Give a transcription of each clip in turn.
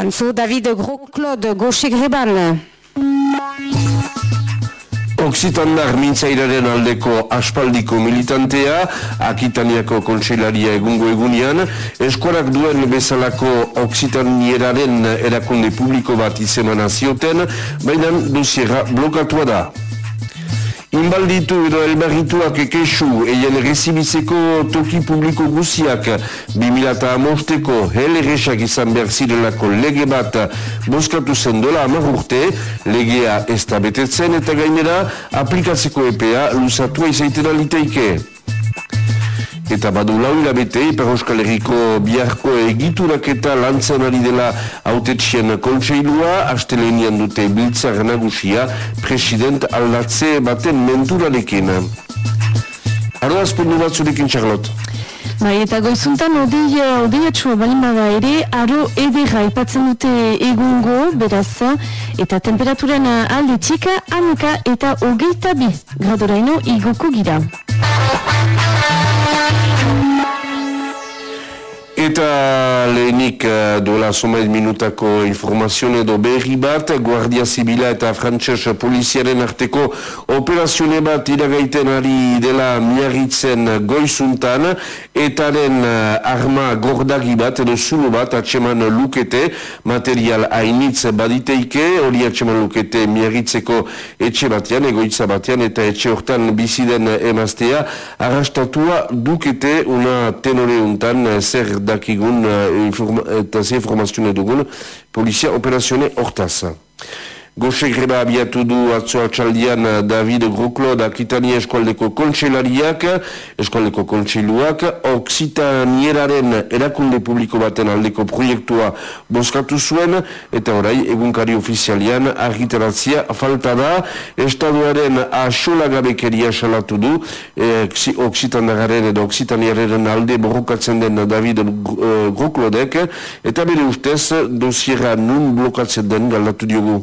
Panzo David Gros-Claude Gauche-Greban. Oksitandar mintzairaren aldeko aspaldiko militantea, Akitaniako kontseilaria egungo egunean, eskuarak duen bezalako Oksitanieraren erakunde publiko bat izemana zioten, baina duziera blokatua da. Inbalditu edo elberrituak ekexu eien rezibizeko toki publiko guziak 2008ko heleresak izan behar zirelako lege bat boskatu zen dola amar urte, legea ez da betetzen eta gainera aplikatzeko EPA luzatua izaitera liteike eta badu lau hilabete Iper Euskal Herriko biharko egiturak eta lantzen ari dela autetxien kontseilua, astelenian dute biltzar nagusia, president aldatze baten menturarekin. Arro azpundu bat zurekin, Charlotte. Bai, eta goizuntan odei, odei atxua balimada ere, aro edera ipatzen dute egungo, beraz, eta temperaturen alde txika, hanka eta hogeita bi gradoraino igoko gira. Eta lehenik uh, dola somait minutako informazione edo berri bat, Guardia Zibila eta Frantses Poliziaren arteko operazione bat iragaiten ari dela miarritzen goizuntan, eta den uh, arma gordagi bat edo zulo bat atseman lukete, material hainitz baditeike, hori atseman lukete miarritzeko etxe batean, egoitza batean, eta etxe hortan biziden emaztea, arrastatua dukete una tenore untan zer dakigun uh, eta ze informazioa dugun polizia operazione hortaz. Goxe greba abiatu du atzo atxaldian eh, David Groklo Akitania eskualdeko kontselariak, eskualdeko kontseiluak, Oksitanieraren erakunde publiko baten aldeko proiektua boskatu zuen, eta orai egunkari ofizialian argitaratzia falta da, estaduaren asolagabekeria salatu du, e, Oksitanagaren edo Oksitaniaren alde borrokatzen den David eh, Groklodek, eta bere ustez dosiera nun blokatzen den galdatu diogu.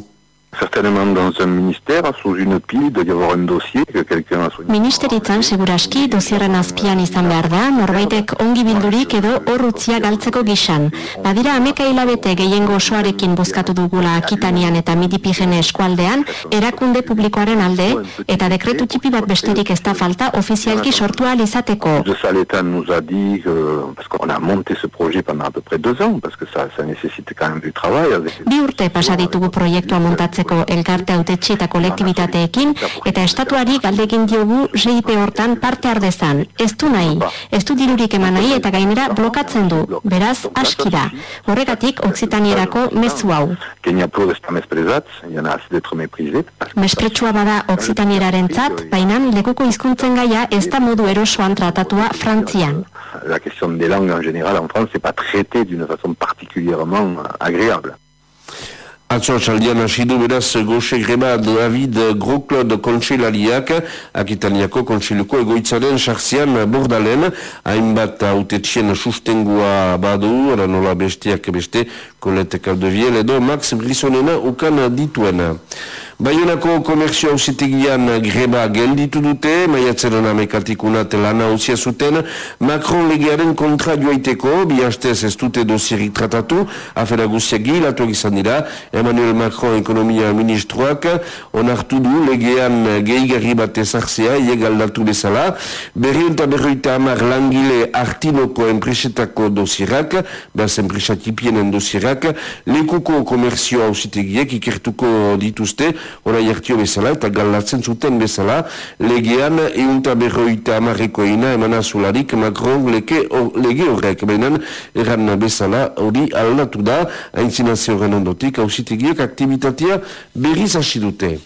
Certainement dans un ministère, sous une pile, il doit y avoir un dossier que quelqu'un a soigné. Ministeritzan, seguraski, dosierren azpian izan behar da, norbaitek ongi bildurik edo horrutzia galtzeko gisan. Badira, ameka hilabete gehiengo osoarekin bozkatu dugula akitanian eta midipigene eskualdean, erakunde publikoaren alde, eta dekretu tipi bat besterik ez da falta ofizialki sortu izateko. De Saletan nous a dit, euh, parce qu'on a monté ce projet pendant à peu près deux ans, parce que ça, ça nécessite quand même du travail. Avec... Bi urte pasaditugu proiektua montatzen antolatzeko elkarte autetxe eta kolektibitateekin eta estatuari galdegin diogu GIP hortan parte ardezan. Ez du nahi, ez du dirurik eman nahi eta gainera blokatzen du. Beraz, aski da. Horregatik, Oksitanierako mezu hau. Mespretsua bada Oksitanieraren zat, baina lekuko hizkuntzen gaia ez da modu erosoan tratatua Frantzian. La question des langues en général en France n'est pas traitée d'une façon particulièrement agréable. Atzo txaldian hasi du beraz goxe greba David Groklod kontseilariak Akitaniako kontseiluko egoitzaren sartzian bordalen hainbat autetxien sustengua badu ara nola bestiak beste Colette Caldeviel edo Max Brisonena ukan dituena. Baionako komerzio hausitegian greba gelditu dute, maiatzeren amekatikunat lana hauzia zuten, Macron legearen kontra joaiteko, bi hastez ez dute dosierik tratatu, afera guzia gilatuak izan dira, Emmanuel Macron ekonomia ministroak, onartu du legean gehigarri bat ezartzea, iegaldatu bezala, berri eta berroita amar langile artinoko enpresetako dosierak, behaz enpresatipienen dosierak, lekuko komerzio hausitegiek ikertuko dituzte, ora jartio bezala eta galatzen zuten bezala legean eunta berroita amarreko ina emana zularik Macron leke, or, lege horrek benen erran bezala hori aldatu da haintzinazio horren ondotik hausitegiek aktivitatea berriz hasi dute.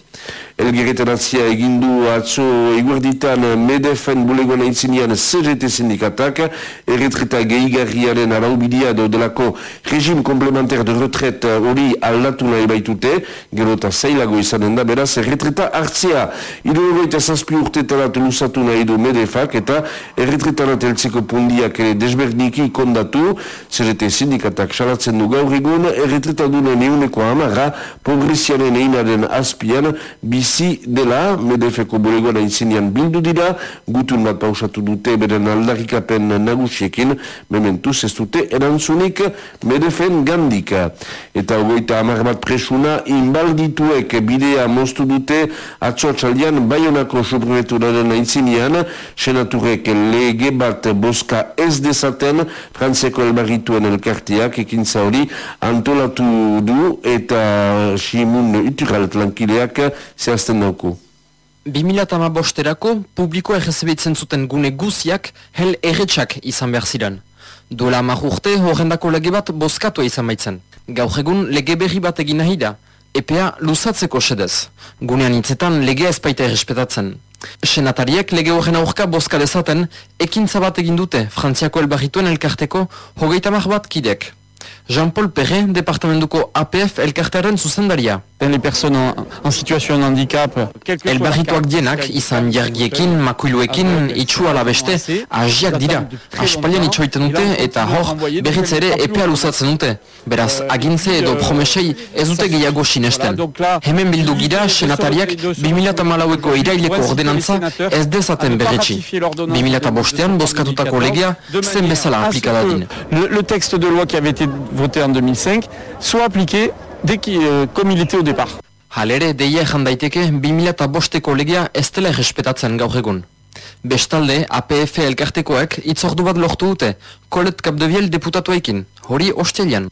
Elgerretaratzia egindu atzo eguerditan medefen bulegoan aintzinean CGT sindikatak, erretreta gehigarriaren araubidia delako regim komplementer de retret hori aldatu nahi baitute, gero eta zailago izanen da, beraz, erretreta hartzea. Idolo eta zazpi urtetarat lusatu nahi du medefak eta erretretarat eltzeko pundiak ere desberdniki kondatu, CGT sindikatak salatzen du gaur egun, erretreta dune neuneko amarra, progresianen einaren azpian, bi bizi dela, medefeko bulegoan aintzinean bildu dira, gutun bat pausatu dute beren aldarikapen nagusiekin, mementuz ez dute erantzunik medefen gandika. Eta ogoita amar bat presuna, inbaldituek bidea moztu dute atzo txaldian baionako subreturaren aintzinean, senaturek lege bat boska ez dezaten, frantzeko elbarrituen elkartiak ekintza hori antolatu du eta simun uturalt zehazten dauku. 2008 bosterako publiko errezebitzen zuten gune guziak hel erretxak izan behar ziren. Duela amak urte horrendako lege bat bozkatu izan baitzen. Gaur egun lege berri bat egin nahi da. EPA luzatzeko sedez. Gunean hitzetan legea ezpaita errespetatzen. Senatariek lege horren aurka bozka dezaten, ekintza bat egin dute Frantziako elbarrituen elkarteko hogeita bat kidek. Jean-Paul Perret, departamentuko APF elkartearen zuzendaria. Les personnes en situation de handicap. Elbarrituak dienak, izan jargiekin, makuiluekin, itxu beste, agiak dira. Aspalian itxoiten dute eta hor berriz ere epea luzatzen dute. Beraz, agintze edo promesei ez dute gehiago sinesten. Hemen bildu gira, senatariak 2008ko iraileko ordenantza ez dezaten berretxi. 2008an boskatutako legea zen bezala aplikadadin. Le, le texte de loi qui avait été voté en 2005 soit appliqué dès qu'il, euh, comme il était au départ. Halere, deia ezan daiteke 2005ko legea ez dela errespetatzen gaur egun. Bestalde, APF elkartekoek itzordu bat lortu dute, Kolet Kapdeviel deputatuaikin, hori ostelian.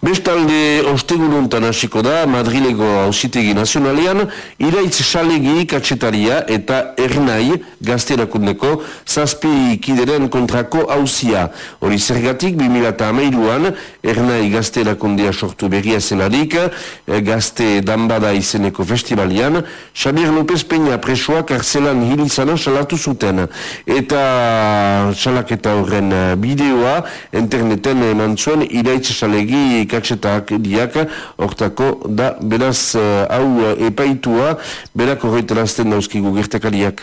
Bestalde ostegununtan hasiko da Madrilego hausitegi nazionalean iraitz salegi katsetaria eta ernai gazterakundeko zazpi kideren kontrako hausia. Hori zergatik 2008an ernai gazterakundea sortu berria zelarik eh, gazte danbada izeneko festivalian Xabier López Peña presoak karzelan hilizana salatu zuten. Eta salaketa horren eh, bideoa interneten eman zuen iraitz salegi ikatxetak diak, hortako da, beraz, uh, hau uh, epaitua, berak horretarazten dauzkigu gertakariak.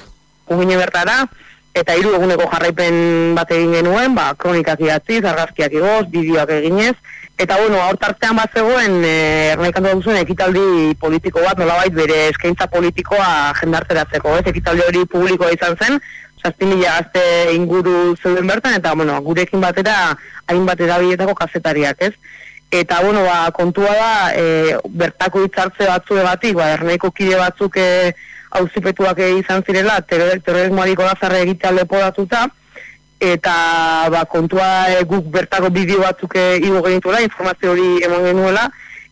Ugine bertara, eta hiru eguneko jarraipen bat egin genuen, ba, kronikak idatzi, zargazkiak igoz, bideoak eginez, eta bueno, hortartean bat zegoen, e, ernaikantu duzuen, ekitaldi politiko bat, nolabait bere eskaintza politikoa jendarteratzeko, ez, ekitaldi hori publikoa izan zen, zazpi mila gazte inguru zeuden bertan, eta bueno, gurekin batera, hainbat edabiletako kazetariak, ez? Eta bueno, ba, kontua da e, bertako hitzartze batzu egatik, ba, erneiko kide batzuk e, auzipetuak izan zirela, terrorismoari golazarre egitea lepodatuta, eta ba, kontua e, guk bertako bideo batzuk e, igo genituela, informazio hori eman genuela,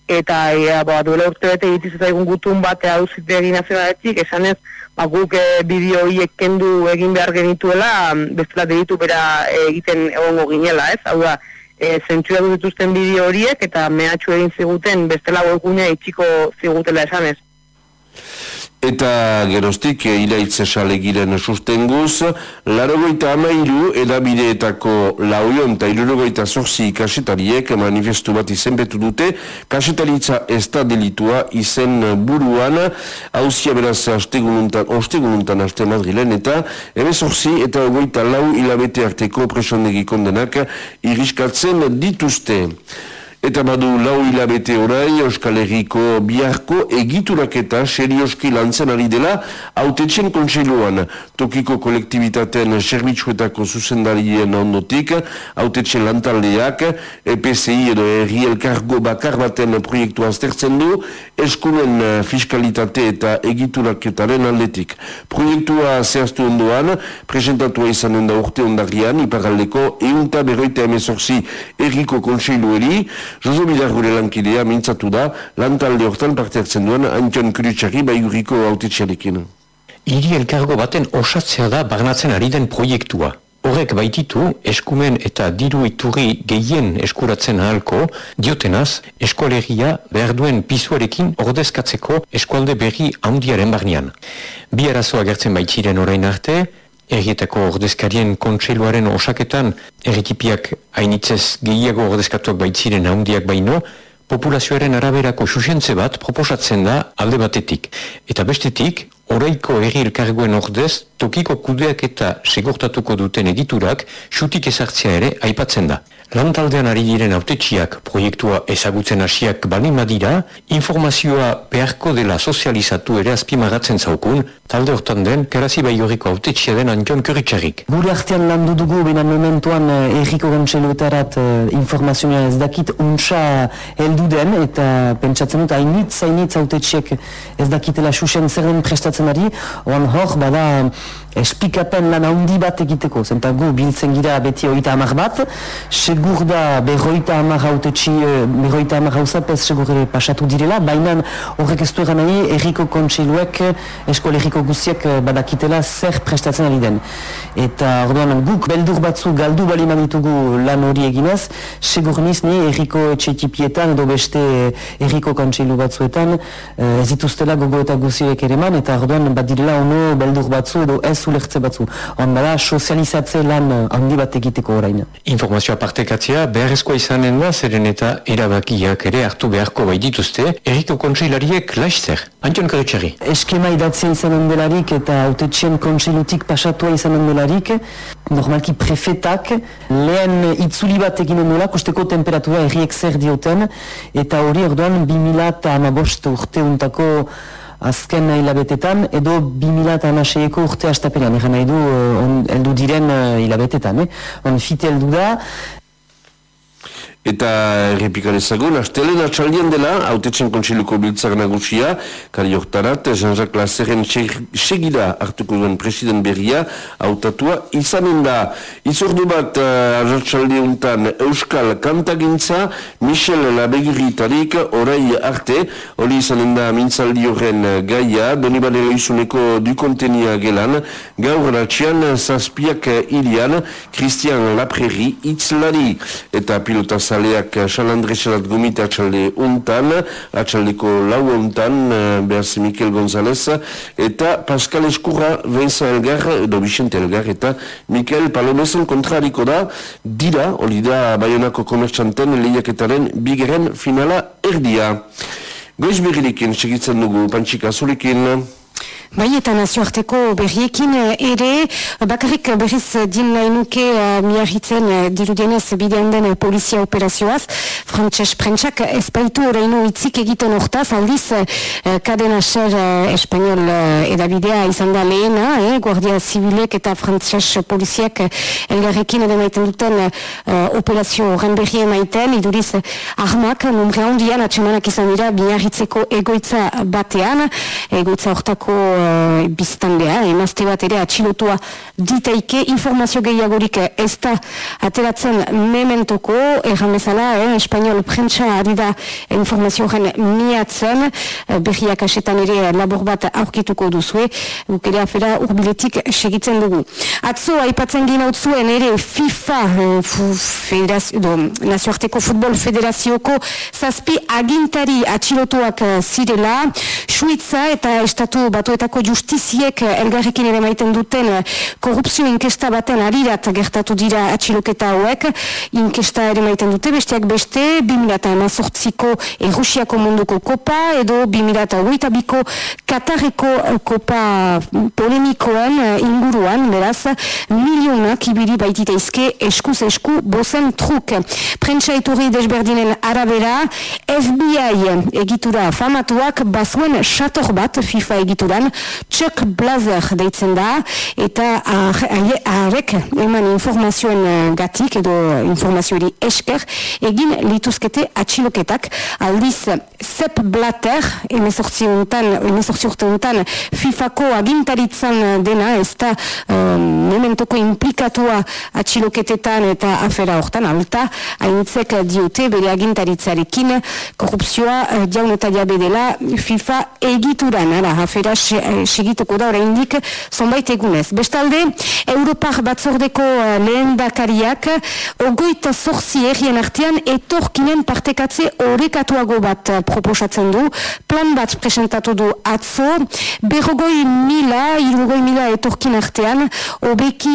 eta e, ba, duela urte bete egitiz eta egun gutun bate auzite egin nazionaletik, esan ez, ba, guk e, bideo horiek kendu egin behar genituela, bestela deitu bera egiten egongo ginela, ez? Hau da, e, zentzua dituzten bideo horiek eta mehatxu egin ziguten bestela webgunea itxiko zigutela esanez. Eta gerostik e, iraitze salegiren sustenguz, larogoita amairu edabideetako lauion eta irurogoita zorzi kasetariek manifestu bat izenbetu dute, kasetaritza ez da delitua izen buruan, hauzia beraz ostegununtan, ostegununtan aste madrilen, eta ebe zorzi eta ogoita lau hilabete arteko presondegi kondenak iriskatzen dituzte. Eta badu lau hilabete orai Euskal Herriko biharko egituraketa serioski lantzen ari dela autetxen kontseiluan tokiko kolektibitateen serbitzuetako zuzendarien ondotik autetxen lantaldeak EPCI edo erri elkargo bakar baten proiektu aztertzen du eskumen fiskalitate eta egituraketaren aldetik. Proiektua zehaztu ondoan presentatua izanen da urte ondarian iparaldeko eunta berroita emezorzi erriko kontseilueri Jozo Bidar gure lankidea mintzatu da, lantalde hortan parte hartzen duen Antion Kuritsari baiguriko autetxarekin. Iri elkargo baten osatzea da barnatzen ari den proiektua. Horrek baititu, eskumen eta diru iturri gehien eskuratzen ahalko, diotenaz, eskualegia behar duen pisuarekin ordezkatzeko eskualde berri handiaren barnean. Bi arazoa gertzen baitziren orain arte, errietako ordezkarien kontseiluaren osaketan erritipiak hainitzez gehiago ordezkatuak baitziren handiak baino, populazioaren araberako susentze bat proposatzen da alde batetik. Eta bestetik, oraiko erri elkargoen ordez, tokiko kudeak eta segurtatuko duten egiturak, xutik ezartzea ere aipatzen da. Lantaldean ari diren autetxiak proiektua ezagutzen hasiak bali madira, informazioa beharko dela sozializatu ere azpimagatzen zaukun, talde hortan den, kerazi bai horriko autetxia den Antion Kuritxarrik. Gure artean landu dugu, bena momentuan eh, erriko gantxeloetarat uh, informazioa ez dakit untsa heldu den, eta pentsatzen dut, hainitz, hainitz autetxiek ez dakitela susen zer den prestatzen ari, oan hor, bada, espikapen lan handi bat egiteko, zenta gu biltzen gira beti oita amak bat, segur da berroita amak hautetxi, eh, berroita amak hauzapez segur ere pasatu direla, baina horrek ez du egan nahi erriko kontseiluek, eskoal erriko guziek eh, badakitela zer prestatzen ari den. Eta orduan guk beldur batzu galdu bali ditugu lan hori eginez, segur niz ni erriko etxekipietan edo beste erriko kontseilu batzuetan eh, ez dituztela gogo eta guziek ere man, eta orduan bat direla ono beldur batzu edo ez ulertze batzu. On bada, sozializatze lan eh, handi bat egiteko orain. Informazioa partekatzea beharrezkoa izanen da, zeren eta erabakiak ere hartu beharko bai dituzte, erriko kontseilariek laizzer. Antion Karitxarri. Eskema idatzea izanen delarik eta autetxien kontseilutik pasatua izanen delarik, normalki prefetak lehen itzuli bat eginen nola, kosteko temperatura erriek zer dioten, eta hori orduan 2000 urte untako azken hilabetetan edo 2006eko urte astapenean, egan nahi du uh, eldu diren uh, hilabetetan. Eh? On fite eldu da, Eta errepikar ezagun, astelen atxaldian dela, autetzen kontsiluko biltzak nagusia, kari oktarat, Jean-Jacques Lazeren segida hartuko duen president berria, autatua izanen da. Izordu bat, uh, untan, Euskal Kantagintza, Michel Labegiri tarik, orai arte, hori izanen da mintzaldi horren gaia, doni badela izuneko dukontenia gelan, gaur ratxian, zazpiak ilian, Christian Lapreri, itzlari, eta pilotaz zaleak San Andresalat gomite atxalde untan, atxaldeko lau untan, eh, behaz Mikel González, eta Pascal Eskurra, Vincent Elgar, edo Vicente Elgar, eta Mikel Palomezen kontrariko da, dira, hori da Bayonako komertxanten lehiaketaren bigeren finala erdia. Goiz berilikin, segitzen dugu, Pantsika Zulikin. Bai, eta nazioarteko berriekin eh, ere, bakarrik berriz din nahi nuke uh, miarritzen uh, dirudienez bidean den polizia operazioaz, frantxez prentsak ez baitu itzik egiten hortaz, aldiz uh, kadena ser uh, espanol uh, edabidea izan da lehena, eh, guardia zibilek eta frantxez poliziak uh, elgarrekin edo maiten duten uh, operazio horren berri emaiten, iduriz armak, numre handian atxemanak izan dira miarritzeko egoitza batean, egoitza hortako uh, biztandea, emazte bat ere atxilotua ditaike, informazio gehiagorik ez da ateratzen mementoko, erran bezala, eh, espanol prentsa ari da informazio gen miatzen, uh, berriak asetan ere labor bat aurkituko duzue, guk ere afera urbiletik segitzen dugu. Atzo, aipatzen ginautzuen ere FIFA, uh, do, nazioarteko futbol federazioko zazpi agintari atxilotuak zirela, Suitza eta estatu batuetako Europako justiziek eh, elgarrekin ere maiten duten eh, korrupzio inkesta baten arirat gertatu dira atxiloketa hauek. Inkesta ere maiten dute besteak beste, 2008ko Errusiako munduko kopa edo 2008ko Katareko eh, kopa polemikoen inguruan, beraz, milionak ibili baititeizke eskuz esku bozen truk. Prentsa eturri desberdinen arabera, FBI egitura famatuak bazuen sator bat FIFA egituran, Chuck Blazer deitzen da. Eta arek eman informazioen eh, gatik edo informazioari esker egin lituzkete atxiloketak. Aldiz Sepp Blatter emezortzi untan FIFako agintaritzan dena ez da um, momentoko implikatua atxiloketetan eta afera hortan alta hainitzek diote bere agintaritzarekin. Korrupzioa uh, jaun eta jabe dela FIFA egituran ara afera segituko da oraindik zonbait egunez. Bestalde, Europar batzordeko uh, lehen dakariak ogoita zorzi errien artean etorkinen partekatze horrekatuago bat uh, proposatzen du. Plan bat presentatu du atzo, berrogoi mila, irugoi mila etorkin artean, obeki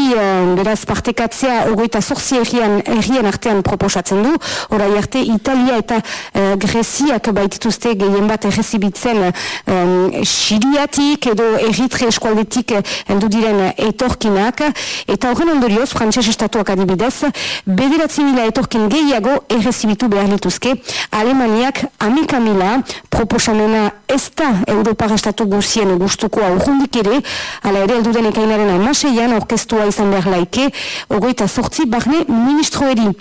beraz partekatzea ogoita zorzi errien, errien artean proposatzen du. Horai arte, Italia eta uh, Greziak baitituzte gehien bat errezibitzen um, siriatik, edo Eritre eskualdetik heldu diren etorkinak, eta horren ondorioz, frantses estatuak adibidez, bederatzi mila etorkin gehiago errezibitu behar lituzke, Alemaniak amika mila proposamena ez da Europar estatu guzien gustuko aurrundik ere, ala ere elduden ekainaren amaseian orkestua izan behar laike, ogoita sortzi barne ministroeri.